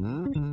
Mm-hmm.